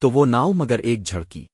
تو وہ ناؤ مگر ایک جھڑکی۔